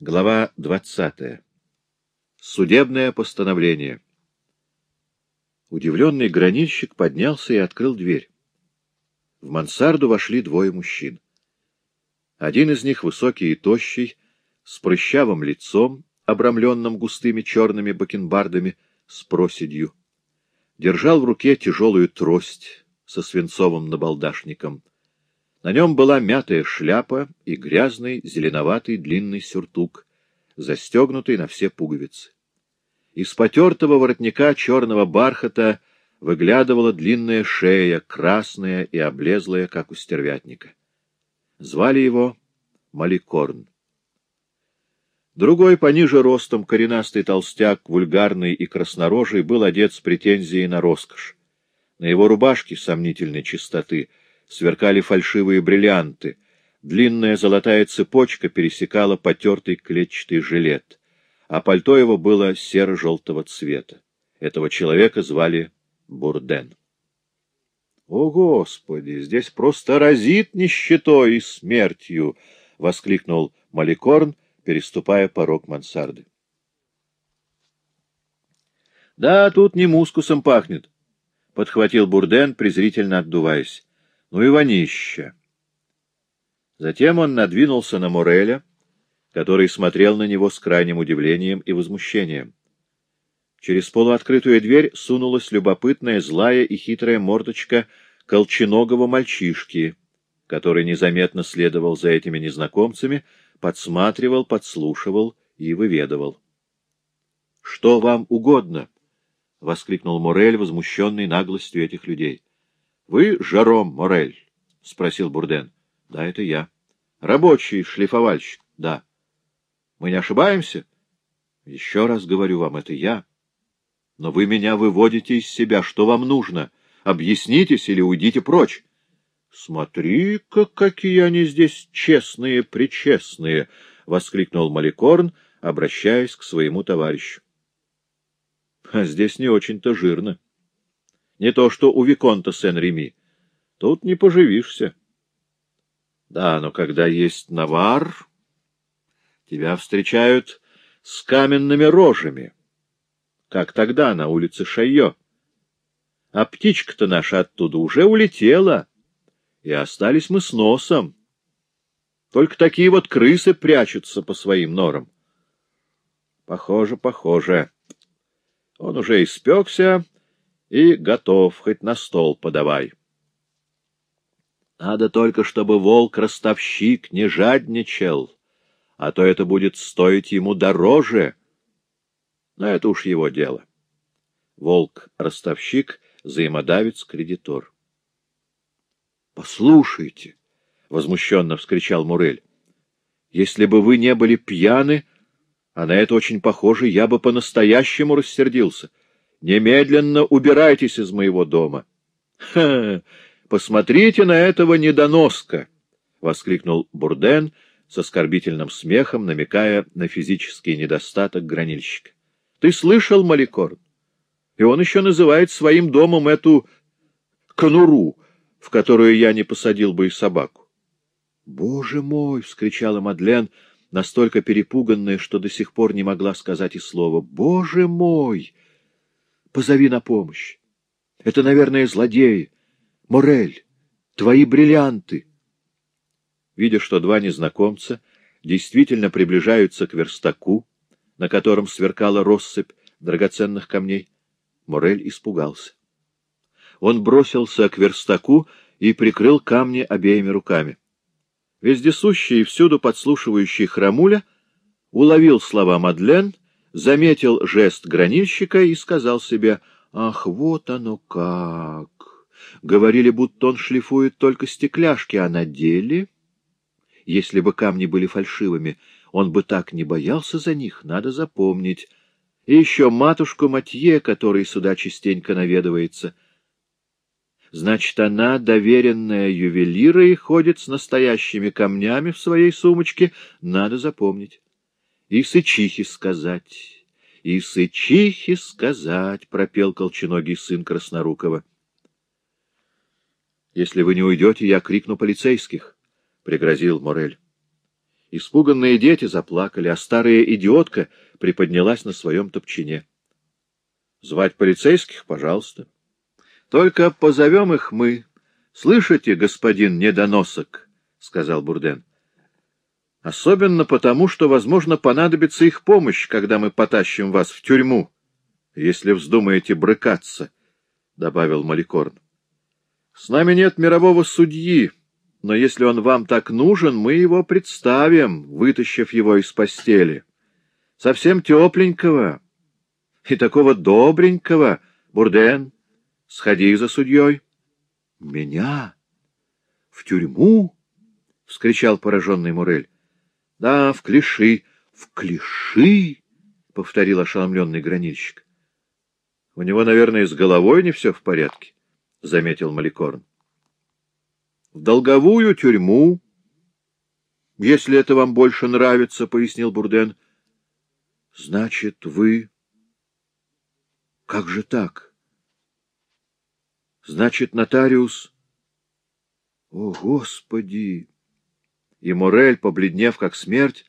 Глава двадцатая. Судебное постановление. Удивленный гранильщик поднялся и открыл дверь. В мансарду вошли двое мужчин. Один из них, высокий и тощий, с прыщавым лицом, обрамленным густыми черными бакенбардами, с проседью, держал в руке тяжелую трость со свинцовым набалдашником — на нем была мятая шляпа и грязный зеленоватый длинный сюртук, застегнутый на все пуговицы. Из потертого воротника черного бархата выглядывала длинная шея, красная и облезлая, как у стервятника. Звали его Маликорн. Другой, пониже ростом, коренастый толстяк, вульгарный и краснорожий, был одет с претензией на роскошь. На его рубашке сомнительной чистоты — сверкали фальшивые бриллианты, длинная золотая цепочка пересекала потертый клетчатый жилет, а пальто его было серо-желтого цвета. Этого человека звали Бурден. — О, Господи! Здесь просто разит нищетой и смертью! — воскликнул Маликорн, переступая порог мансарды. — Да, тут не мускусом пахнет, — подхватил Бурден, презрительно отдуваясь. Ну и вонища. Затем он надвинулся на Мореля, который смотрел на него с крайним удивлением и возмущением. Через полуоткрытую дверь сунулась любопытная, злая и хитрая мордочка колченогого мальчишки, который незаметно следовал за этими незнакомцами, подсматривал, подслушивал и выведывал. — Что вам угодно? — воскликнул Морель, возмущенный наглостью этих людей. — Вы Жаром Морель? — спросил Бурден. — Да, это я. — Рабочий шлифовальщик? — Да. — Мы не ошибаемся? — Еще раз говорю вам, это я. Но вы меня выводите из себя. Что вам нужно? Объяснитесь или уйдите прочь. — Смотри-ка, какие они здесь честные-причестные! — воскликнул Маликорн, обращаясь к своему товарищу. — А здесь не очень-то жирно. Не то что у Виконта Сен-Реми. Тут не поживишься. Да, но когда есть навар, тебя встречают с каменными рожами, как тогда на улице Шайо. А птичка-то наша оттуда уже улетела, и остались мы с носом. Только такие вот крысы прячутся по своим норам. Похоже, похоже. Он уже испекся и готов, хоть на стол подавай. Надо только, чтобы волк-ростовщик не жадничал, а то это будет стоить ему дороже. Но это уж его дело. Волк-ростовщик, взаимодавец-кредитор. — Послушайте, — возмущенно вскричал Мурель, — если бы вы не были пьяны, а на это очень похоже, я бы по-настоящему рассердился. — Немедленно убирайтесь из моего дома.! Посмотрите на этого недоноска! — воскликнул Бурден с оскорбительным смехом, намекая на физический недостаток гранильщика. — Ты слышал, Маликорн? И он еще называет своим домом эту конуру, в которую я не посадил бы и собаку. — Боже мой! — вскричала Мадлен, настолько перепуганная, что до сих пор не могла сказать и слова. — Боже мой! Позови на помощь. Это, наверное, злодеи. Морель, твои бриллианты. Видя, что два незнакомца действительно приближаются к верстаку, на котором сверкала россыпь драгоценных камней, Морель испугался. Он бросился к верстаку и прикрыл камни обеими руками. Вездесущий и всюду подслушивающий храмуля уловил слова Мадлен заметил жест гранильщика и сказал себе, «Ах, вот оно как!» Говорили, будто он шлифует только стекляшки, а на деле... Если бы камни были фальшивыми, он бы так не боялся за них, надо запомнить. И еще матушку Матье, который сюда частенько наведывается. Значит, она, доверенная ювелира, и ходит с настоящими камнями в своей сумочке, надо запомнить и сычихи сказать, и сычихи сказать, — пропел колченогий сын Краснорукова. — Если вы не уйдете, я крикну полицейских, — пригрозил Морель. — Испуганные дети заплакали, а старая идиотка приподнялась на своем топчине. — Звать полицейских, пожалуйста. Только позовем их мы. Слышите, господин недоносок, — сказал Бурден. — Особенно потому, что, возможно, понадобится их помощь, когда мы потащим вас в тюрьму, если вздумаете брыкаться, — добавил Маликорн. — С нами нет мирового судьи, но если он вам так нужен, мы его представим, вытащив его из постели. Совсем тепленького и такого добренького, Бурден. Сходи за судьей. — Меня? В тюрьму? — вскричал пораженный Мурель. — Да, в клиши. — В клиши? — повторил ошеломленный гранильщик. — У него, наверное, с головой не все в порядке, — заметил Маликорн. — В долговую тюрьму. — Если это вам больше нравится, — пояснил Бурден. — Значит, вы... Как же так? — Значит, нотариус... О, Господи! И Морель, побледнев как смерть,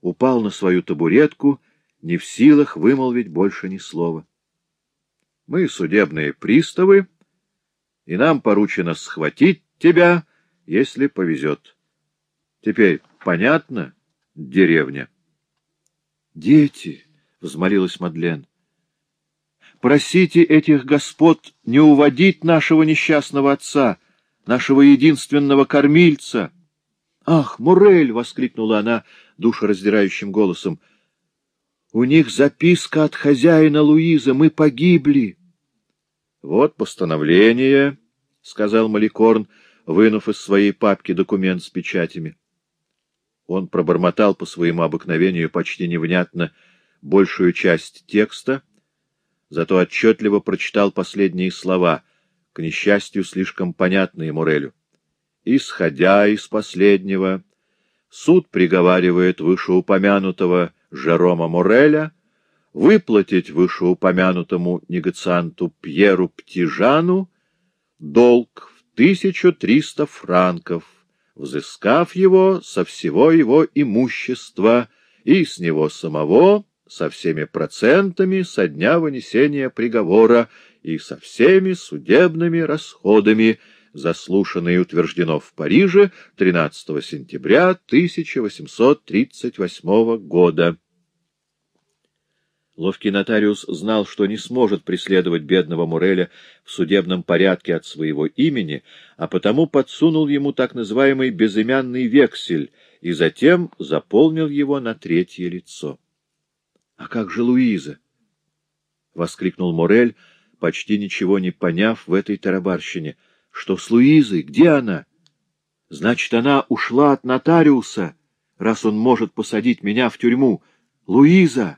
упал на свою табуретку, не в силах вымолвить больше ни слова. Мы судебные приставы, и нам поручено схватить тебя, если повезет. Теперь понятно, деревня? — Дети! — взмолилась Мадлен. Просите этих господ не уводить нашего несчастного отца, нашего единственного кормильца. — Ах, Мурель! — воскликнула она душераздирающим голосом. — У них записка от хозяина Луизы. Мы погибли. — Вот постановление, — сказал Маликорн, вынув из своей папки документ с печатями. Он пробормотал по своему обыкновению почти невнятно большую часть текста — зато отчетливо прочитал последние слова, к несчастью, слишком понятные Мурелю. «Исходя из последнего, суд приговаривает вышеупомянутого Жерома Муреля выплатить вышеупомянутому негацианту Пьеру Птижану долг в 1300 франков, взыскав его со всего его имущества и с него самого со всеми процентами со дня вынесения приговора и со всеми судебными расходами, заслушано и утверждено в Париже 13 сентября 1838 года. Ловкий нотариус знал, что не сможет преследовать бедного Муреля в судебном порядке от своего имени, а потому подсунул ему так называемый безымянный вексель и затем заполнил его на третье лицо. А как же Луиза? — воскликнул Морель, почти ничего не поняв в этой тарабарщине. — Что с Луизой? Где она? — Значит, она ушла от нотариуса, раз он может посадить меня в тюрьму. Луиза!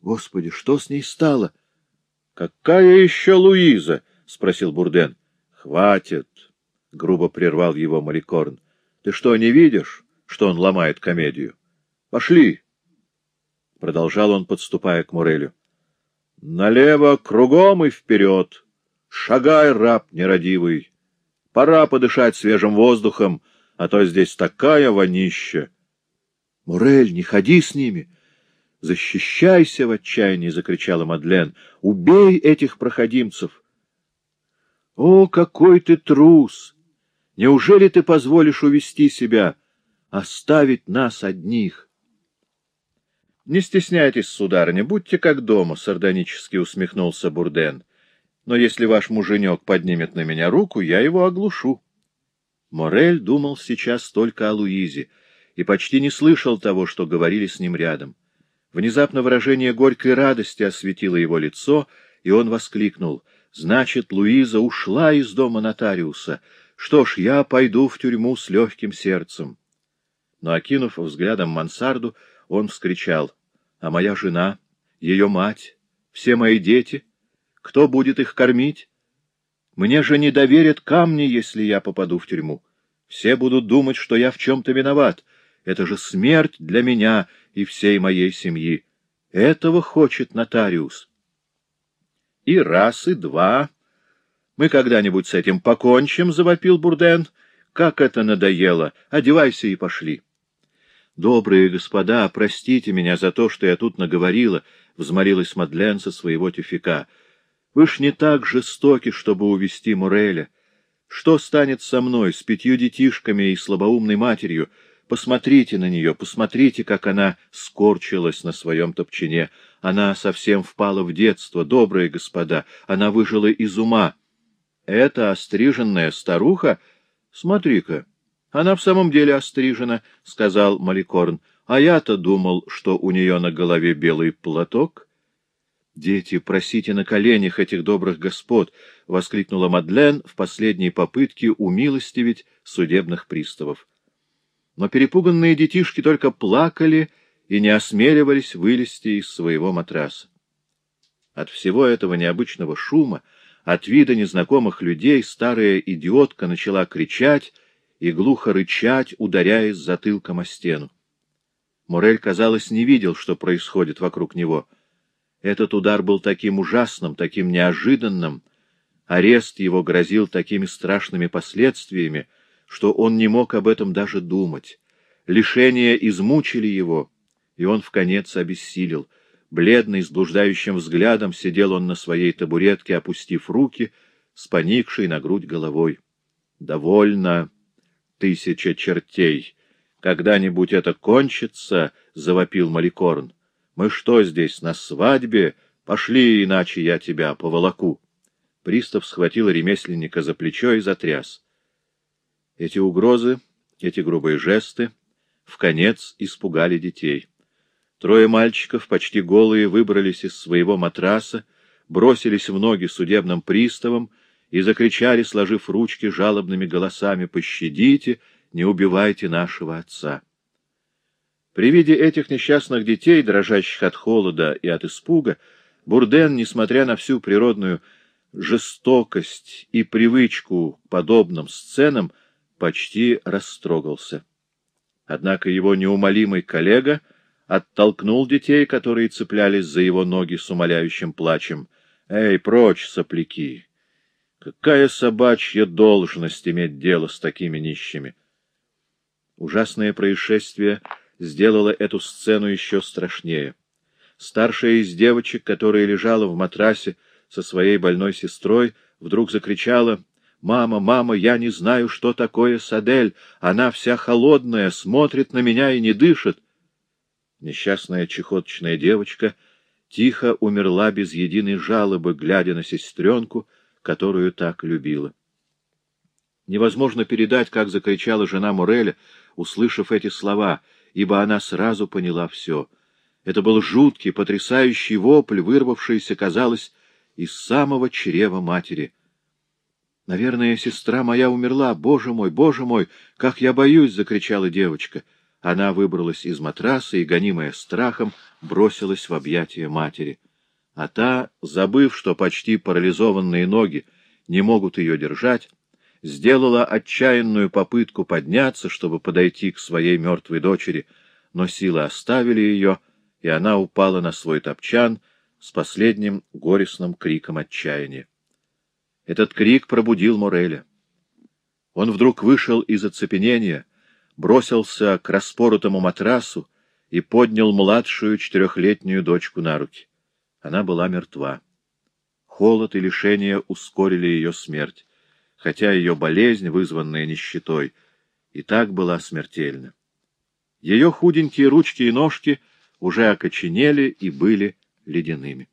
Господи, что с ней стало? — Какая еще Луиза? — спросил Бурден. — Хватит! — грубо прервал его Маликорн. — Ты что, не видишь, что он ломает комедию? Пошли! —— продолжал он, подступая к Мурелю. — Налево, кругом и вперед. Шагай, раб нерадивый. Пора подышать свежим воздухом, а то здесь такая вонища. — Мурель, не ходи с ними. — Защищайся в отчаянии! — закричала Мадлен. — Убей этих проходимцев! — О, какой ты трус! Неужели ты позволишь увести себя, оставить нас одних? — Не стесняйтесь, сударыня, будьте как дома, — сардонически усмехнулся Бурден. — Но если ваш муженек поднимет на меня руку, я его оглушу. Морель думал сейчас только о Луизе и почти не слышал того, что говорили с ним рядом. Внезапно выражение горькой радости осветило его лицо, и он воскликнул. — Значит, Луиза ушла из дома нотариуса. Что ж, я пойду в тюрьму с легким сердцем. Но, окинув взглядом мансарду, он вскричал. А моя жена, ее мать, все мои дети? Кто будет их кормить? Мне же не доверят камни, если я попаду в тюрьму. Все будут думать, что я в чем-то виноват. Это же смерть для меня и всей моей семьи. Этого хочет нотариус. И раз, и два. Мы когда-нибудь с этим покончим, — завопил Бурден. Как это надоело! Одевайся и пошли. Добрые господа, простите меня за то, что я тут наговорила, — взмолилась Мадлен со своего тюфика. Вы ж не так жестоки, чтобы увести Муреля. Что станет со мной, с пятью детишками и слабоумной матерью? Посмотрите на нее, посмотрите, как она скорчилась на своем топчине. Она совсем впала в детство, добрые господа, она выжила из ума. Это остриженная старуха? Смотри-ка, она в самом деле острижена, — сказал Маликорн. А я-то думал, что у нее на голове белый платок. «Дети, просите на коленях этих добрых господ!» — воскликнула Мадлен в последней попытке умилостивить судебных приставов. Но перепуганные детишки только плакали и не осмеливались вылезти из своего матраса. От всего этого необычного шума, от вида незнакомых людей, старая идиотка начала кричать и глухо рычать, ударяясь затылком о стену. Морель, казалось, не видел, что происходит вокруг него — этот удар был таким ужасным, таким неожиданным, арест его грозил такими страшными последствиями, что он не мог об этом даже думать. Лишения измучили его, и он в конец обессилел. Бледный, с блуждающим взглядом сидел он на своей табуретке, опустив руки, с поникшей на грудь головой. «Довольно, тысяча чертей! Когда-нибудь это кончится!» — завопил Маликорн. Мы что здесь, на свадьбе? Пошли, иначе я тебя поволоку. Пристав схватил ремесленника за плечо и затряс. Эти угрозы, эти грубые жесты в конец испугали детей. Трое мальчиков, почти голые, выбрались из своего матраса, бросились в ноги судебным приставам и закричали, сложив ручки жалобными голосами «Пощадите, не убивайте нашего отца!» При виде этих несчастных детей, дрожащих от холода и от испуга, Бурден, несмотря на всю природную жестокость и привычку к подобным сценам, почти растрогался. Однако его неумолимый коллега оттолкнул детей, которые цеплялись за его ноги с умоляющим плачем. «Эй, прочь, сопляки! Какая собачья должность иметь дело с такими нищими!» Ужасное происшествие — сделала эту сцену еще страшнее. Старшая из девочек, которая лежала в матрасе со своей больной сестрой, вдруг закричала «Мама, мама, я не знаю, что такое Садель. Она вся холодная, смотрит на меня и не дышит». Несчастная чехоточная девочка тихо умерла без единой жалобы, глядя на сестренку, которую так любила. Невозможно передать, как закричала жена Муреля, услышав эти слова — ибо она сразу поняла все. Это был жуткий, потрясающий вопль, вырвавшийся, казалось, из самого чрева матери. «Наверное, сестра моя умерла. Боже мой, боже мой, как я боюсь!» — закричала девочка. Она выбралась из матраса и, гонимая страхом, бросилась в объятия матери. А та, забыв, что почти парализованные ноги не могут ее держать, сделала отчаянную попытку подняться, чтобы подойти к своей мертвой дочери, но силы оставили ее, и она упала на свой топчан с последним горестным криком отчаяния. Этот крик пробудил Мореля. Он вдруг вышел из оцепенения, бросился к распоротому матрасу и поднял младшую четырехлетнюю дочку на руки. Она была мертва. Холод и лишение ускорили ее смерть хотя ее болезнь, вызванная нищетой, и так была смертельна. Ее худенькие ручки и ножки уже окоченели и были ледяными.